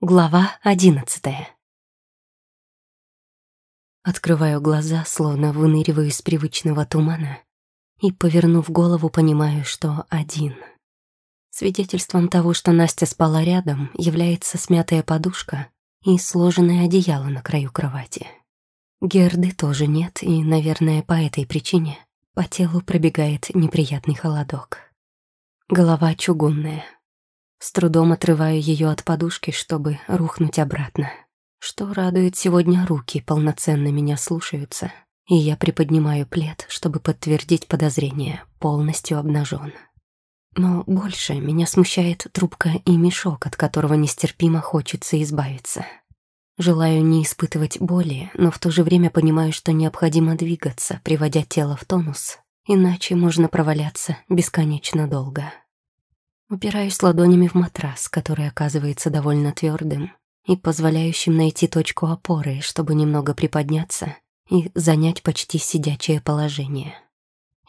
Глава одиннадцатая. Открываю глаза, словно выныриваю из привычного тумана, и, повернув голову, понимаю, что один. Свидетельством того, что Настя спала рядом, является смятая подушка и сложенное одеяло на краю кровати. Герды тоже нет, и, наверное, по этой причине по телу пробегает неприятный холодок. Голова чугунная — с трудом отрываю ее от подушки, чтобы рухнуть обратно. Что радует сегодня руки, полноценно меня слушаются, и я приподнимаю плед, чтобы подтвердить подозрение, полностью обнажен. Но больше меня смущает трубка и мешок, от которого нестерпимо хочется избавиться. Желаю не испытывать боли, но в то же время понимаю, что необходимо двигаться, приводя тело в тонус, иначе можно проваляться бесконечно долго. Упираюсь ладонями в матрас, который оказывается довольно твердым и позволяющим найти точку опоры, чтобы немного приподняться и занять почти сидячее положение.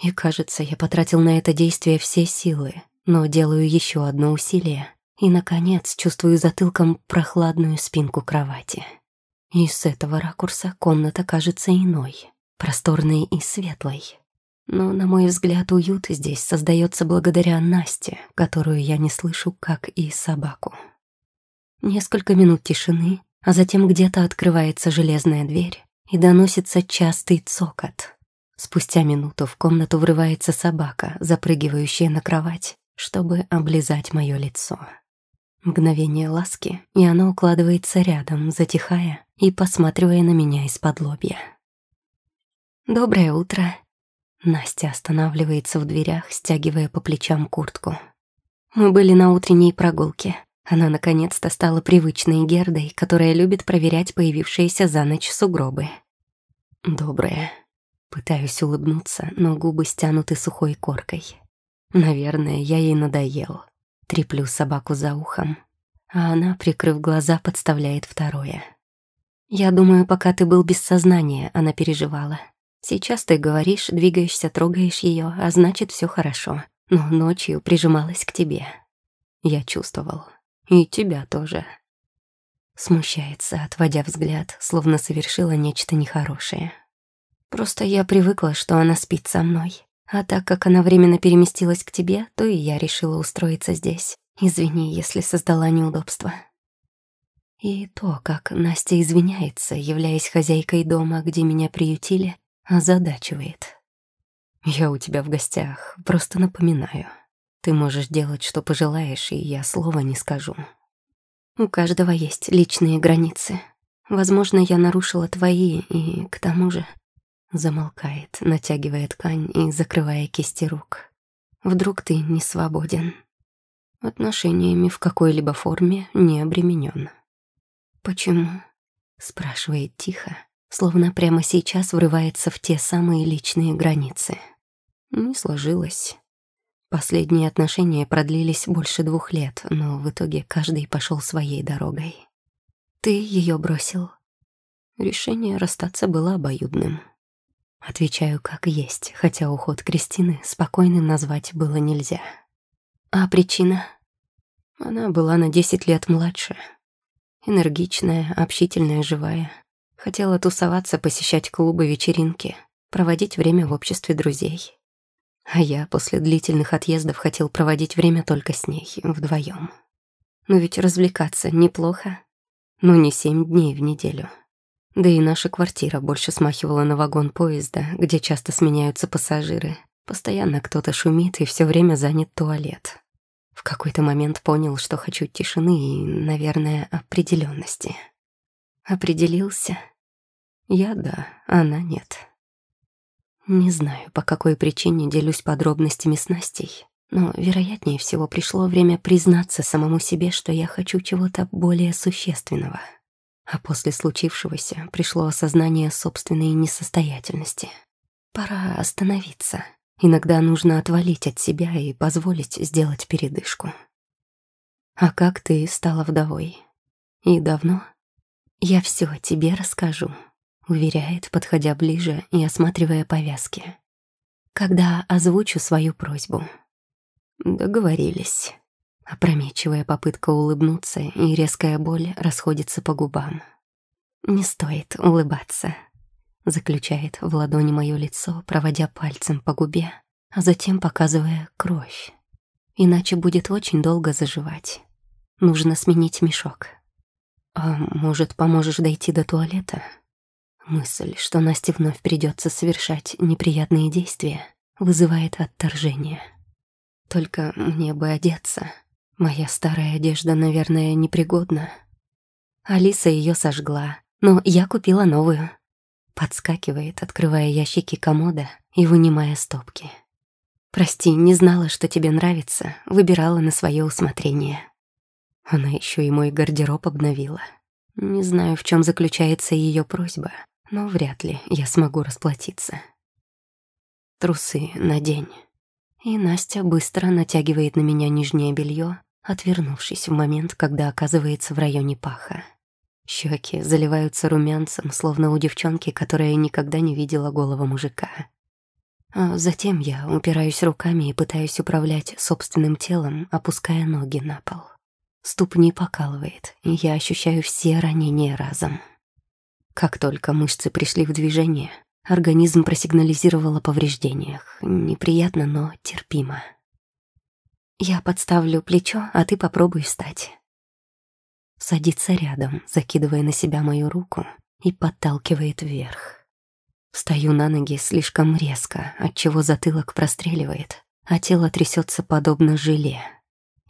И кажется, я потратил на это действие все силы, но делаю еще одно усилие и, наконец, чувствую затылком прохладную спинку кровати. И с этого ракурса комната кажется иной, просторной и светлой. Но, на мой взгляд, уют здесь создается благодаря Насте, которую я не слышу, как и собаку. Несколько минут тишины, а затем где-то открывается железная дверь и доносится частый цокот. Спустя минуту в комнату врывается собака, запрыгивающая на кровать, чтобы облизать мое лицо. Мгновение ласки, и она укладывается рядом, затихая и посматривая на меня из-под лобья. «Доброе утро», Настя останавливается в дверях, стягивая по плечам куртку. Мы были на утренней прогулке. Она наконец-то стала привычной Гердой, которая любит проверять появившиеся за ночь сугробы. Добрая. Пытаюсь улыбнуться, но губы стянуты сухой коркой. Наверное, я ей надоел. Треплю собаку за ухом, а она, прикрыв глаза, подставляет второе. Я думаю, пока ты был без сознания, она переживала. Сейчас ты говоришь, двигаешься, трогаешь ее, а значит, все хорошо. Но ночью прижималась к тебе. Я чувствовал. И тебя тоже. Смущается, отводя взгляд, словно совершила нечто нехорошее. Просто я привыкла, что она спит со мной. А так как она временно переместилась к тебе, то и я решила устроиться здесь. Извини, если создала неудобства. И то, как Настя извиняется, являясь хозяйкой дома, где меня приютили, озадачивает. «Я у тебя в гостях, просто напоминаю. Ты можешь делать, что пожелаешь, и я слова не скажу». «У каждого есть личные границы. Возможно, я нарушила твои, и к тому же...» Замолкает, натягивая ткань и закрывая кисти рук. «Вдруг ты не свободен?» Отношениями в какой-либо форме не обременен. «Почему?» — спрашивает тихо, словно прямо сейчас врывается в те самые личные границы. Не сложилось. Последние отношения продлились больше двух лет, но в итоге каждый пошел своей дорогой. Ты ее бросил. Решение расстаться было обоюдным. Отвечаю как есть, хотя уход Кристины спокойным назвать было нельзя. А причина? Она была на десять лет младше. Энергичная, общительная, живая. Хотела тусоваться, посещать клубы, вечеринки, проводить время в обществе друзей. А я после длительных отъездов хотел проводить время только с ней, вдвоем. Но ведь развлекаться неплохо. Ну, не семь дней в неделю. Да и наша квартира больше смахивала на вагон поезда, где часто сменяются пассажиры. Постоянно кто-то шумит, и все время занят туалет. В какой-то момент понял, что хочу тишины и, наверное, определенности. Определился. Я да, она нет. Не знаю, по какой причине делюсь подробностями с Настей, но, вероятнее всего, пришло время признаться самому себе, что я хочу чего-то более существенного. А после случившегося пришло осознание собственной несостоятельности. Пора остановиться. Иногда нужно отвалить от себя и позволить сделать передышку. А как ты стала вдовой? И давно? «Я все тебе расскажу», — уверяет, подходя ближе и осматривая повязки. «Когда озвучу свою просьбу». Договорились. Опрометчивая попытка улыбнуться, и резкая боль расходится по губам. «Не стоит улыбаться», — заключает в ладони мое лицо, проводя пальцем по губе, а затем показывая кровь. Иначе будет очень долго заживать. Нужно сменить мешок. А может, поможешь дойти до туалета? Мысль, что Насте вновь придется совершать неприятные действия, вызывает отторжение. Только мне бы одеться. Моя старая одежда, наверное, непригодна. Алиса ее сожгла, но я купила новую. Подскакивает, открывая ящики комода и вынимая стопки. «Прости, не знала, что тебе нравится, выбирала на свое усмотрение». Она еще и мой гардероб обновила. Не знаю, в чем заключается ее просьба, но вряд ли я смогу расплатиться. Трусы надень. И Настя быстро натягивает на меня нижнее белье, отвернувшись в момент, когда оказывается в районе паха. Щеки заливаются румянцем, словно у девчонки, которая никогда не видела голого мужика. А затем я упираюсь руками и пытаюсь управлять собственным телом, опуская ноги на пол. Ступни покалывает, и я ощущаю все ранения разом. Как только мышцы пришли в движение, организм просигнализировал о повреждениях. Неприятно, но терпимо. Я подставлю плечо, а ты попробуй встать. Садится рядом, закидывая на себя мою руку и подталкивает вверх. Встаю на ноги слишком резко, отчего затылок простреливает, а тело трясется подобно желе.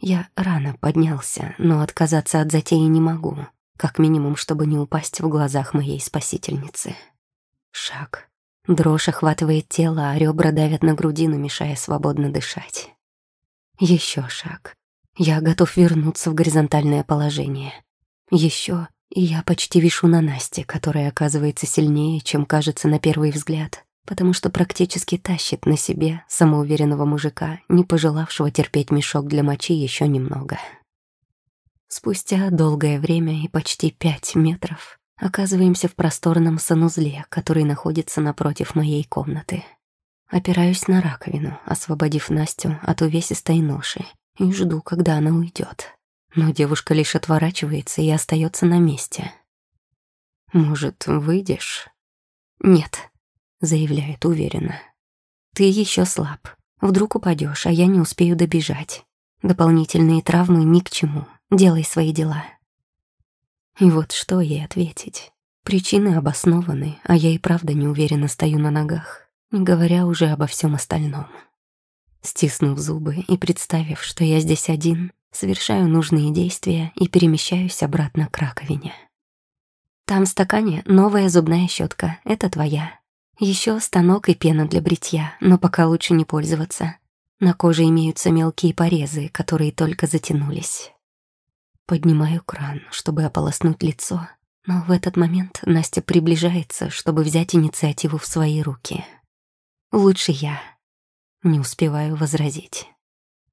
Я рано поднялся, но отказаться от затеи не могу, как минимум, чтобы не упасть в глазах моей спасительницы. Шаг. Дрожь охватывает тело, а ребра давят на грудину, мешая свободно дышать. Еще шаг. Я готов вернуться в горизонтальное положение. Еще, и я почти вишу на Насте, которая оказывается сильнее, чем кажется на первый взгляд, потому что практически тащит на себе самоуверенного мужика, не пожелавшего терпеть мешок для мочи еще немного. Спустя долгое время и почти пять метров оказываемся в просторном санузле, который находится напротив моей комнаты. Опираюсь на раковину, освободив Настю от увесистой ноши, и жду, когда она уйдет. Но девушка лишь отворачивается и остается на месте. «Может, выйдешь?» «Нет», — заявляет уверенно. «Ты еще слаб. Вдруг упадешь, а я не успею добежать. Дополнительные травмы ни к чему. Делай свои дела». И вот что ей ответить. Причины обоснованы, а я и правда не уверенно стою на ногах, не говоря уже обо всем остальном. Стиснув зубы и представив, что я здесь один, совершаю нужные действия и перемещаюсь обратно к раковине. Там в стакане новая зубная щетка, это твоя. Еще станок и пена для бритья, но пока лучше не пользоваться. На коже имеются мелкие порезы, которые только затянулись. Поднимаю кран, чтобы ополоснуть лицо, но в этот момент Настя приближается, чтобы взять инициативу в свои руки. Лучше я. Не успеваю возразить.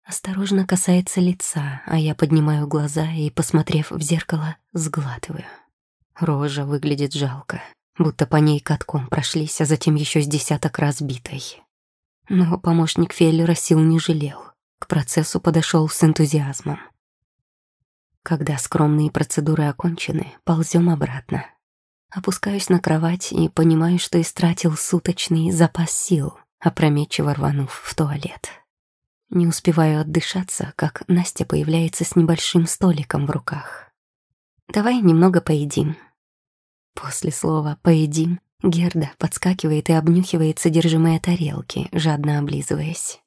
Осторожно касается лица, а я поднимаю глаза и, посмотрев в зеркало, сглатываю. Рожа выглядит жалко, будто по ней катком прошлись, а затем еще с десяток раз битой. Но помощник Феллера сил не жалел. К процессу подошел с энтузиазмом. Когда скромные процедуры окончены, ползем обратно. Опускаюсь на кровать и понимаю, что истратил суточный запас сил, опрометчиво рванув в туалет. Не успеваю отдышаться, как Настя появляется с небольшим столиком в руках. «Давай немного поедим». После слова «поедим» Герда подскакивает и обнюхивает содержимое тарелки, жадно облизываясь.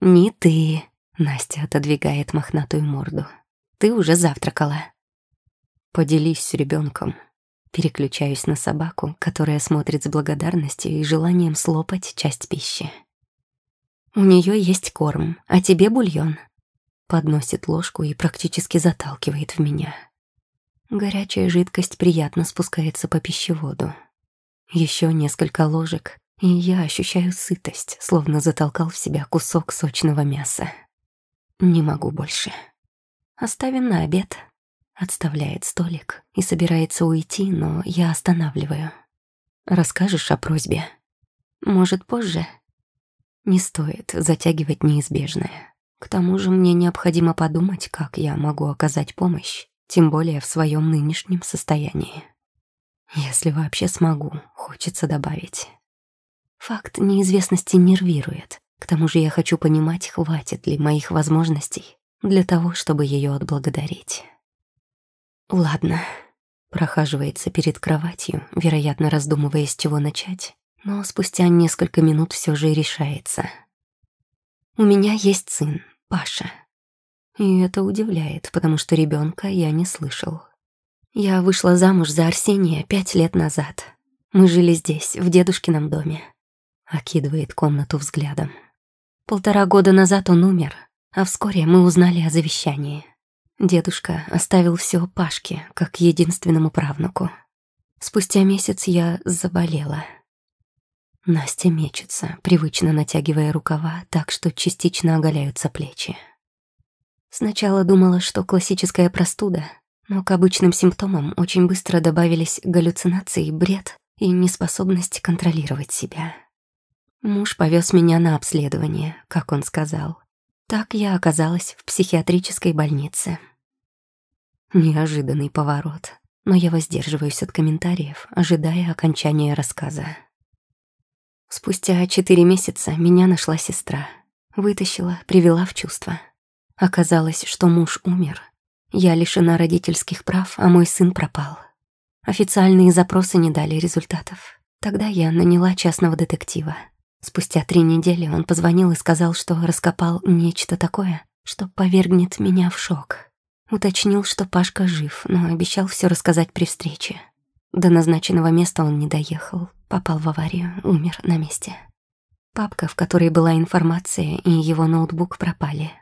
«Не ты», — Настя отодвигает мохнатую морду. «Ты уже завтракала». «Поделись с ребенком. Переключаюсь на собаку, которая смотрит с благодарностью и желанием слопать часть пищи. «У нее есть корм, а тебе бульон». Подносит ложку и практически заталкивает в меня. Горячая жидкость приятно спускается по пищеводу. Еще несколько ложек, и я ощущаю сытость, словно затолкал в себя кусок сочного мяса. Не могу больше. Оставим на обед. Отставляет столик и собирается уйти, но я останавливаю. Расскажешь о просьбе? Может, позже? Не стоит затягивать неизбежное. К тому же мне необходимо подумать, как я могу оказать помощь, тем более в своем нынешнем состоянии. Если вообще смогу, хочется добавить. Факт неизвестности нервирует. К тому же я хочу понимать, хватит ли моих возможностей для того, чтобы ее отблагодарить. Ладно, прохаживается перед кроватью, вероятно, раздумывая, с чего начать, но спустя несколько минут все же решается. У меня есть сын, Паша. И это удивляет, потому что ребенка я не слышал. Я вышла замуж за Арсения пять лет назад. Мы жили здесь, в дедушкином доме. Окидывает комнату взглядом. Полтора года назад он умер, а вскоре мы узнали о завещании. Дедушка оставил все Пашке, как единственному правнуку. Спустя месяц я заболела. Настя мечется, привычно натягивая рукава так, что частично оголяются плечи. Сначала думала, что классическая простуда, но к обычным симптомам очень быстро добавились галлюцинации, бред и неспособность контролировать себя. Муж повез меня на обследование, как он сказал. Так я оказалась в психиатрической больнице. Неожиданный поворот, но я воздерживаюсь от комментариев, ожидая окончания рассказа. Спустя четыре месяца меня нашла сестра. Вытащила, привела в чувство. Оказалось, что муж умер — я лишена родительских прав, а мой сын пропал. Официальные запросы не дали результатов. Тогда я наняла частного детектива. Спустя три недели он позвонил и сказал, что раскопал нечто такое, что повергнет меня в шок. Уточнил, что Пашка жив, но обещал все рассказать при встрече. До назначенного места он не доехал, попал в аварию, умер на месте. Папка, в которой была информация, и его ноутбук пропали.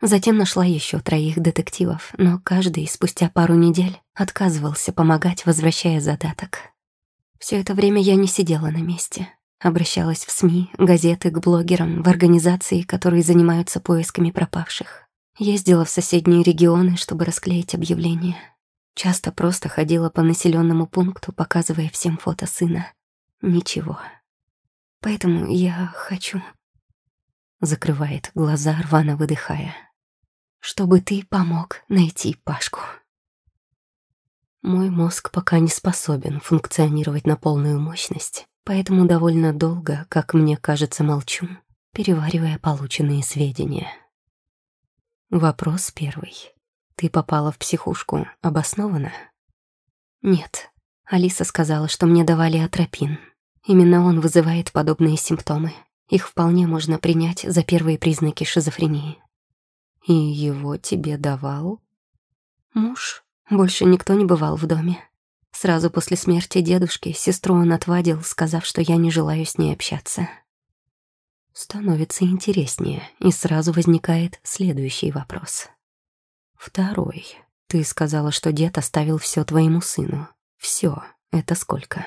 Затем нашла еще троих детективов, но каждый спустя пару недель отказывался помогать, возвращая задаток. Все это время я не сидела на месте. Обращалась в СМИ, газеты, к блогерам, в организации, которые занимаются поисками пропавших. Ездила в соседние регионы, чтобы расклеить объявления. Часто просто ходила по населенному пункту, показывая всем фото сына. Ничего. Поэтому я хочу... Закрывает глаза, рвано выдыхая чтобы ты помог найти Пашку. Мой мозг пока не способен функционировать на полную мощность, поэтому довольно долго, как мне кажется, молчу, переваривая полученные сведения. Вопрос первый. Ты попала в психушку обоснованно? Нет. Алиса сказала, что мне давали атропин. Именно он вызывает подобные симптомы. Их вполне можно принять за первые признаки шизофрении. И его тебе давал? Муж. Больше никто не бывал в доме. Сразу после смерти дедушки сестру он отвадил, сказав, что я не желаю с ней общаться. Становится интереснее, и сразу возникает следующий вопрос. Второй. Ты сказала, что дед оставил все твоему сыну. Все. Это сколько?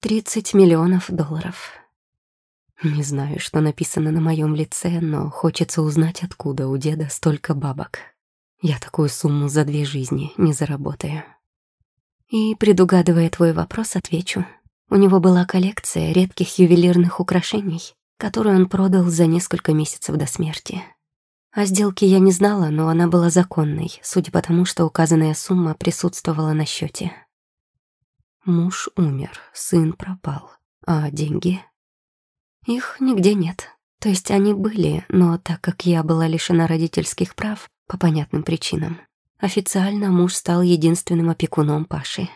Тридцать миллионов долларов. Не знаю, что написано на моем лице, но хочется узнать, откуда у деда столько бабок. Я такую сумму за две жизни не заработаю. И, предугадывая твой вопрос, отвечу. У него была коллекция редких ювелирных украшений, которую он продал за несколько месяцев до смерти. О сделке я не знала, но она была законной, судя по тому, что указанная сумма присутствовала на счете. Муж умер, сын пропал, а деньги их нигде нет. То есть они были, но так как я была лишена родительских прав, по понятным причинам, официально муж стал единственным опекуном Паши.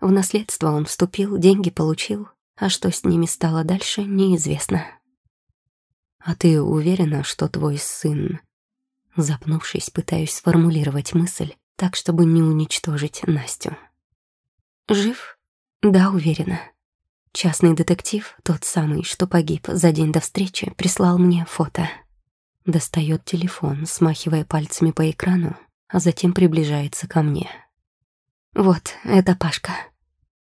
В наследство он вступил, деньги получил, а что с ними стало дальше, неизвестно. «А ты уверена, что твой сын...» Запнувшись, пытаюсь сформулировать мысль так, чтобы не уничтожить Настю. «Жив? Да, уверена. Частный детектив, тот самый, что погиб за день до встречи, прислал мне фото. Достает телефон, смахивая пальцами по экрану, а затем приближается ко мне. «Вот, это Пашка».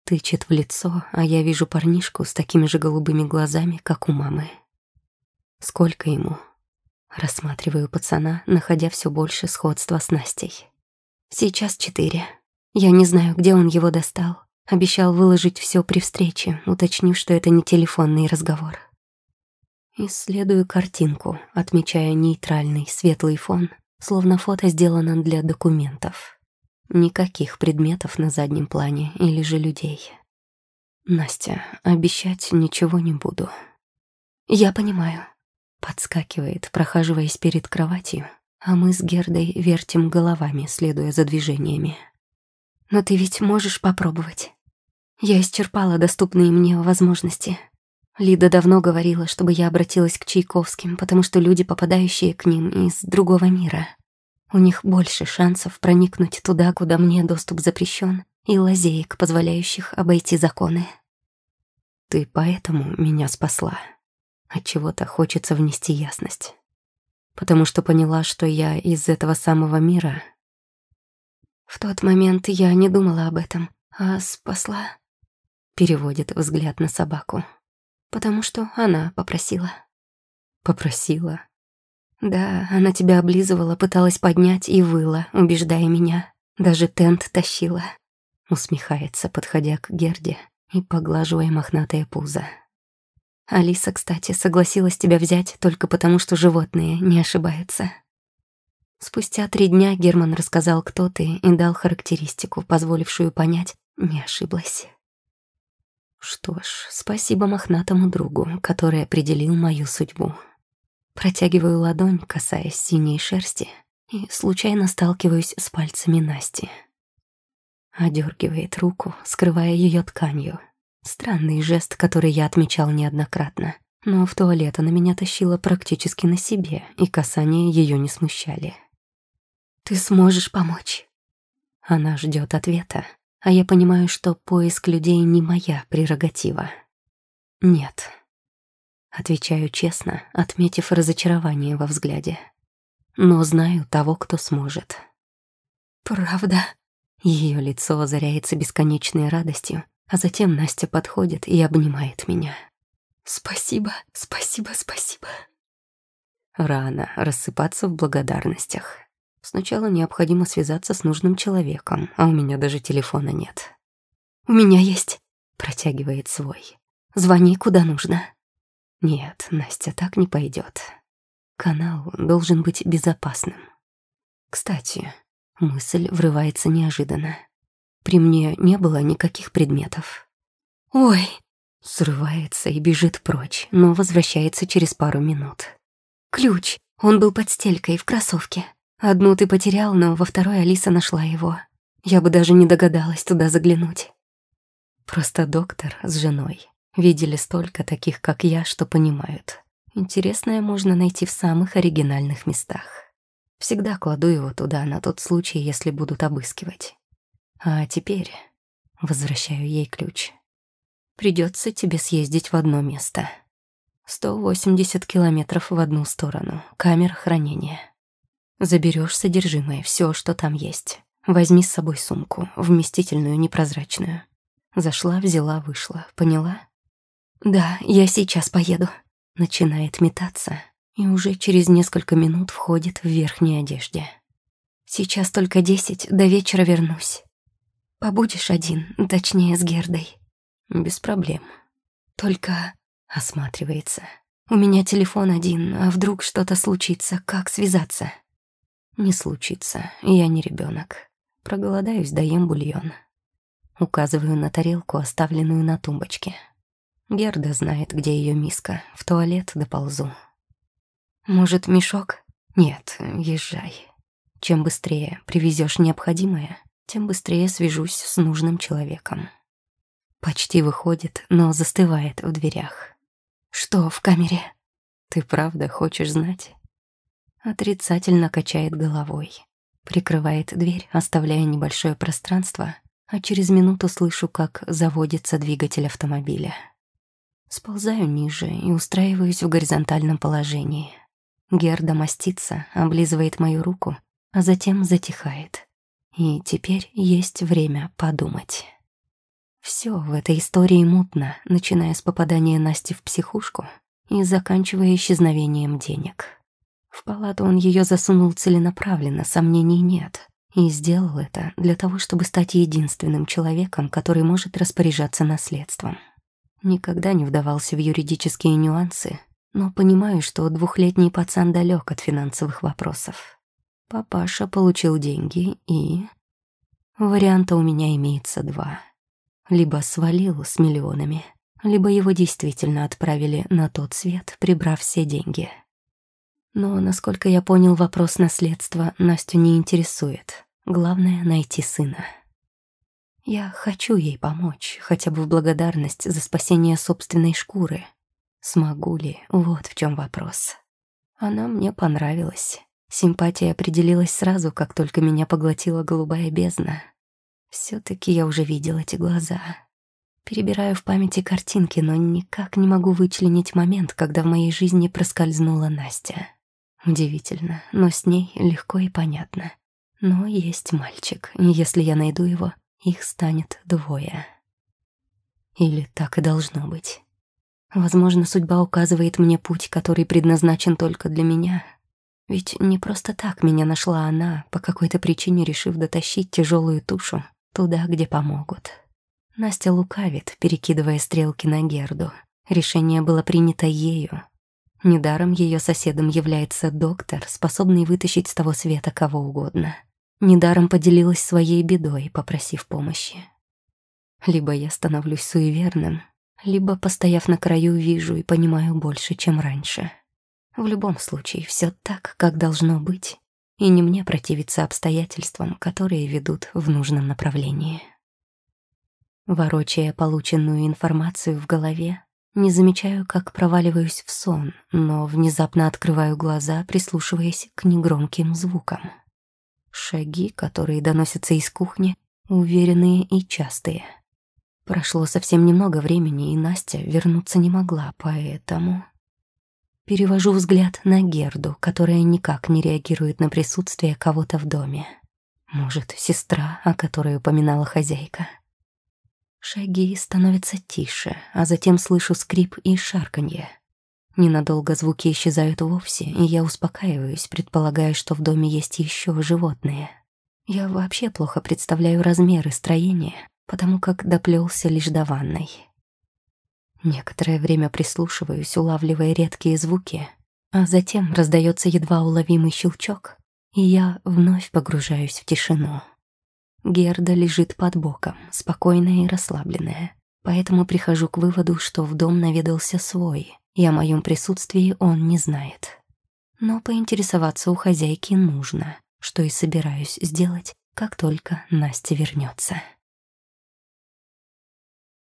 Тычет в лицо, а я вижу парнишку с такими же голубыми глазами, как у мамы. Сколько ему? Рассматриваю пацана, находя все больше сходства с Настей. Сейчас четыре. Я не знаю, где он его достал, Обещал выложить все при встрече, уточнив, что это не телефонный разговор. Исследую картинку, отмечая нейтральный светлый фон, словно фото сделано для документов. Никаких предметов на заднем плане или же людей. Настя, обещать ничего не буду. Я понимаю. Подскакивает, прохаживаясь перед кроватью, а мы с Гердой вертим головами, следуя за движениями. Но ты ведь можешь попробовать. Я исчерпала доступные мне возможности. Лида давно говорила, чтобы я обратилась к Чайковским, потому что люди, попадающие к ним из другого мира, у них больше шансов проникнуть туда, куда мне доступ запрещен, и лазеек, позволяющих обойти законы. Ты поэтому меня спасла. От чего-то хочется внести ясность. Потому что поняла, что я из этого самого мира. В тот момент я не думала об этом, а спасла. Переводит взгляд на собаку. Потому что она попросила. Попросила? Да, она тебя облизывала, пыталась поднять и выла, убеждая меня. Даже тент тащила. Усмехается, подходя к Герде и поглаживая мохнатое пузо. Алиса, кстати, согласилась тебя взять только потому, что животные не ошибаются. Спустя три дня Герман рассказал, кто ты, и дал характеристику, позволившую понять, не ошиблась. Что ж, спасибо мохнатому другу, который определил мою судьбу. Протягиваю ладонь, касаясь синей шерсти, и случайно сталкиваюсь с пальцами Насти. Одергивает руку, скрывая ее тканью. Странный жест, который я отмечал неоднократно. Но в туалет она меня тащила практически на себе, и касания ее не смущали. «Ты сможешь помочь?» Она ждет ответа, а я понимаю, что поиск людей не моя прерогатива. «Нет». Отвечаю честно, отметив разочарование во взгляде. Но знаю того, кто сможет. «Правда?» Ее лицо озаряется бесконечной радостью, а затем Настя подходит и обнимает меня. «Спасибо, спасибо, спасибо». Рано рассыпаться в благодарностях. Сначала необходимо связаться с нужным человеком, а у меня даже телефона нет. «У меня есть», — протягивает свой. «Звони куда нужно». Нет, Настя, так не пойдет. Канал должен быть безопасным. Кстати, Мысль врывается неожиданно. При мне не было никаких предметов. «Ой!» Срывается и бежит прочь, но возвращается через пару минут. «Ключ! Он был под стелькой в кроссовке. Одну ты потерял, но во второй Алиса нашла его. Я бы даже не догадалась туда заглянуть». Просто доктор с женой видели столько таких, как я, что понимают. Интересное можно найти в самых оригинальных местах. Всегда кладу его туда на тот случай, если будут обыскивать. А теперь возвращаю ей ключ. Придется тебе съездить в одно место. 180 километров в одну сторону. Камера хранения. Заберешь содержимое, все, что там есть. Возьми с собой сумку, вместительную, непрозрачную. Зашла, взяла, вышла. Поняла? Да, я сейчас поеду. Начинает метаться, и уже через несколько минут входит в верхней одежде. Сейчас только десять, до вечера вернусь. Побудешь один, точнее, с Гердой. Без проблем. Только осматривается. У меня телефон один, а вдруг что-то случится, как связаться? Не случится, я не ребенок. Проголодаюсь, доем бульон. Указываю на тарелку, оставленную на тумбочке. Герда знает, где ее миска. В туалет доползу. Может, мешок? Нет, езжай. Чем быстрее привезешь необходимое, тем быстрее свяжусь с нужным человеком. Почти выходит, но застывает в дверях. Что в камере? Ты правда хочешь знать? Отрицательно качает головой. Прикрывает дверь, оставляя небольшое пространство, а через минуту слышу, как заводится двигатель автомобиля. Сползаю ниже и устраиваюсь в горизонтальном положении. Герда мастится, облизывает мою руку, а затем затихает. И теперь есть время подумать. Все в этой истории мутно, начиная с попадания Насти в психушку и заканчивая исчезновением денег. В палату он ее засунул целенаправленно, сомнений нет. И сделал это для того, чтобы стать единственным человеком, который может распоряжаться наследством. Никогда не вдавался в юридические нюансы, Но понимаю, что двухлетний пацан далек от финансовых вопросов. Папаша получил деньги и... Варианта у меня имеется два. Либо свалил с миллионами, либо его действительно отправили на тот свет, прибрав все деньги. Но, насколько я понял, вопрос наследства Настю не интересует. Главное — найти сына. Я хочу ей помочь, хотя бы в благодарность за спасение собственной шкуры. Смогу ли? Вот в чем вопрос. Она мне понравилась. Симпатия определилась сразу, как только меня поглотила голубая бездна. все таки я уже видел эти глаза. Перебираю в памяти картинки, но никак не могу вычленить момент, когда в моей жизни проскользнула Настя. Удивительно, но с ней легко и понятно. Но есть мальчик, и если я найду его, их станет двое. Или так и должно быть. Возможно, судьба указывает мне путь, который предназначен только для меня. Ведь не просто так меня нашла она, по какой-то причине решив дотащить тяжелую тушу туда, где помогут. Настя лукавит, перекидывая стрелки на Герду. Решение было принято ею. Недаром ее соседом является доктор, способный вытащить с того света кого угодно. Недаром поделилась своей бедой, попросив помощи. Либо я становлюсь суеверным, либо, постояв на краю, вижу и понимаю больше, чем раньше. В любом случае, все так, как должно быть, и не мне противиться обстоятельствам, которые ведут в нужном направлении. Ворочая полученную информацию в голове, не замечаю, как проваливаюсь в сон, но внезапно открываю глаза, прислушиваясь к негромким звукам. Шаги, которые доносятся из кухни, уверенные и частые. Прошло совсем немного времени, и Настя вернуться не могла, поэтому... Перевожу взгляд на Герду, которая никак не реагирует на присутствие кого-то в доме. Может, сестра, о которой упоминала хозяйка. Шаги становятся тише, а затем слышу скрип и шарканье. Ненадолго звуки исчезают вовсе, и я успокаиваюсь, предполагая, что в доме есть еще животные. Я вообще плохо представляю размеры строения, потому как доплелся лишь до ванной. Некоторое время прислушиваюсь, улавливая редкие звуки, а затем раздается едва уловимый щелчок, и я вновь погружаюсь в тишину. Герда лежит под боком, спокойная и расслабленная. Поэтому прихожу к выводу, что в дом наведался свой, и о моем присутствии он не знает. Но поинтересоваться у хозяйки нужно, что и собираюсь сделать, как только Настя вернется.